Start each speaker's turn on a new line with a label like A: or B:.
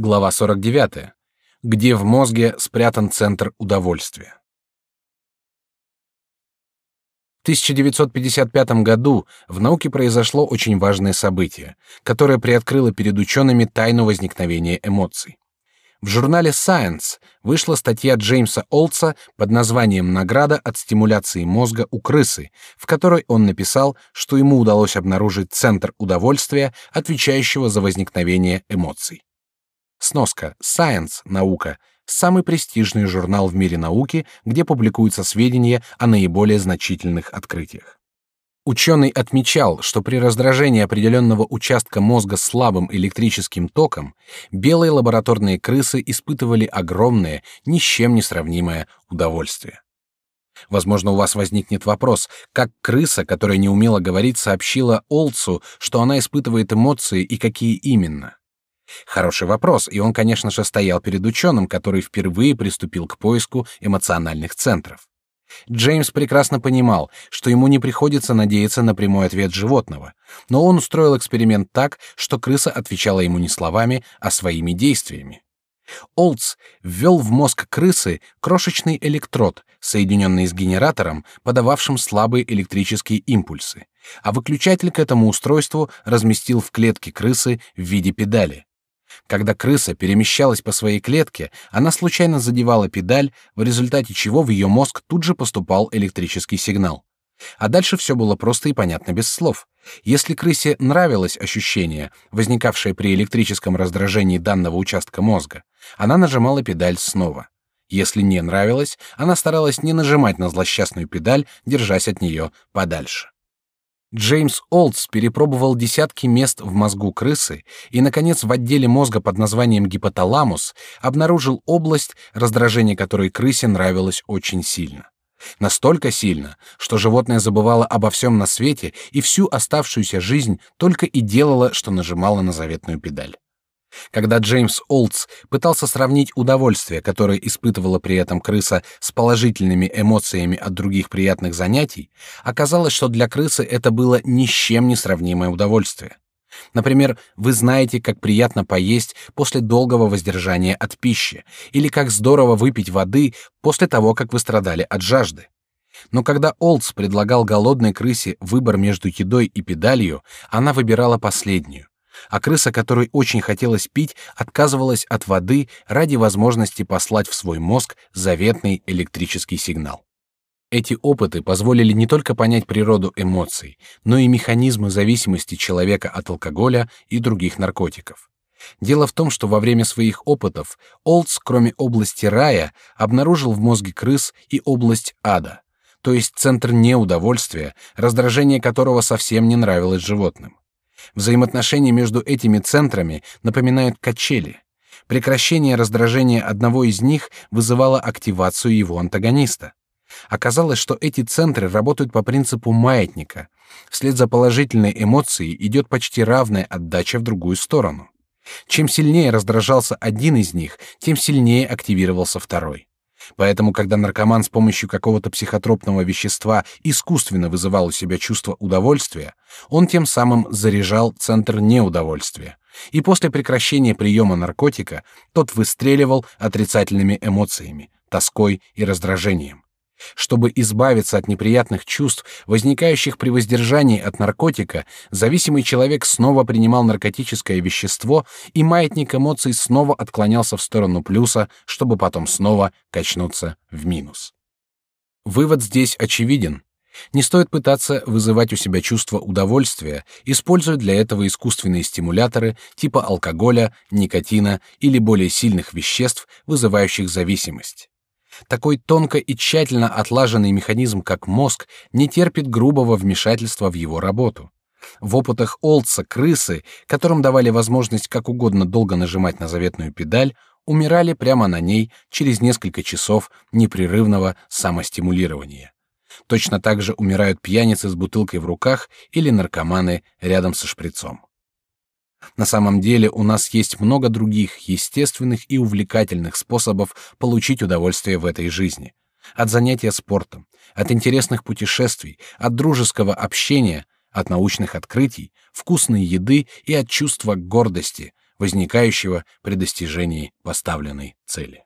A: Глава 49. Где в мозге спрятан центр удовольствия. В 1955 году в науке произошло очень важное событие, которое приоткрыло перед учеными тайну возникновения эмоций. В журнале Science вышла статья Джеймса Олдса под названием «Награда от стимуляции мозга у крысы», в которой он написал, что ему удалось обнаружить центр удовольствия, отвечающего за возникновение эмоций. Сноска. Science. Наука. Самый престижный журнал в мире науки, где публикуются сведения о наиболее значительных открытиях. Ученый отмечал, что при раздражении определенного участка мозга слабым электрическим током белые лабораторные крысы испытывали огромное, ни с чем не сравнимое удовольствие. Возможно, у вас возникнет вопрос, как крыса, которая не умела говорить, сообщила Олцу, что она испытывает эмоции и какие именно. Хороший вопрос, и он, конечно же, стоял перед ученым, который впервые приступил к поиску эмоциональных центров. Джеймс прекрасно понимал, что ему не приходится надеяться на прямой ответ животного, но он устроил эксперимент так, что крыса отвечала ему не словами, а своими действиями. Олдс ввел в мозг крысы крошечный электрод, соединенный с генератором, подававшим слабые электрические импульсы, а выключатель к этому устройству разместил в клетке крысы в виде педали. Когда крыса перемещалась по своей клетке, она случайно задевала педаль, в результате чего в ее мозг тут же поступал электрический сигнал. А дальше все было просто и понятно без слов. Если крысе нравилось ощущение, возникавшее при электрическом раздражении данного участка мозга, она нажимала педаль снова. Если не нравилось, она старалась не нажимать на злосчастную педаль, держась от нее подальше. Джеймс Олдс перепробовал десятки мест в мозгу крысы и, наконец, в отделе мозга под названием гипоталамус обнаружил область, раздражение которой крысе нравилось очень сильно. Настолько сильно, что животное забывало обо всем на свете и всю оставшуюся жизнь только и делало, что нажимало на заветную педаль. Когда Джеймс Олдс пытался сравнить удовольствие, которое испытывала при этом крыса, с положительными эмоциями от других приятных занятий, оказалось, что для крысы это было ни с чем не сравнимое удовольствие. Например, вы знаете, как приятно поесть после долгого воздержания от пищи, или как здорово выпить воды после того, как вы страдали от жажды. Но когда Олдс предлагал голодной крысе выбор между едой и педалью, она выбирала последнюю а крыса, которой очень хотелось пить, отказывалась от воды ради возможности послать в свой мозг заветный электрический сигнал. Эти опыты позволили не только понять природу эмоций, но и механизмы зависимости человека от алкоголя и других наркотиков. Дело в том, что во время своих опытов Олдс, кроме области рая, обнаружил в мозге крыс и область ада, то есть центр неудовольствия, раздражение которого совсем не нравилось животным. Взаимоотношения между этими центрами напоминают качели. Прекращение раздражения одного из них вызывало активацию его антагониста. Оказалось, что эти центры работают по принципу маятника. Вслед за положительной эмоцией идет почти равная отдача в другую сторону. Чем сильнее раздражался один из них, тем сильнее активировался второй. Поэтому, когда наркоман с помощью какого-то психотропного вещества искусственно вызывал у себя чувство удовольствия, он тем самым заряжал центр неудовольствия. И после прекращения приема наркотика тот выстреливал отрицательными эмоциями, тоской и раздражением. Чтобы избавиться от неприятных чувств, возникающих при воздержании от наркотика, зависимый человек снова принимал наркотическое вещество, и маятник эмоций снова отклонялся в сторону плюса, чтобы потом снова качнуться в минус. Вывод здесь очевиден. Не стоит пытаться вызывать у себя чувство удовольствия, используя для этого искусственные стимуляторы типа алкоголя, никотина или более сильных веществ, вызывающих зависимость. Такой тонко и тщательно отлаженный механизм, как мозг, не терпит грубого вмешательства в его работу. В опытах Олдса крысы, которым давали возможность как угодно долго нажимать на заветную педаль, умирали прямо на ней через несколько часов непрерывного самостимулирования. Точно так же умирают пьяницы с бутылкой в руках или наркоманы рядом со шприцом. На самом деле у нас есть много других естественных и увлекательных способов получить удовольствие в этой жизни. От занятия спортом, от интересных путешествий, от дружеского общения, от научных открытий, вкусной еды и от чувства гордости. возникающего при достижении поставленной цели.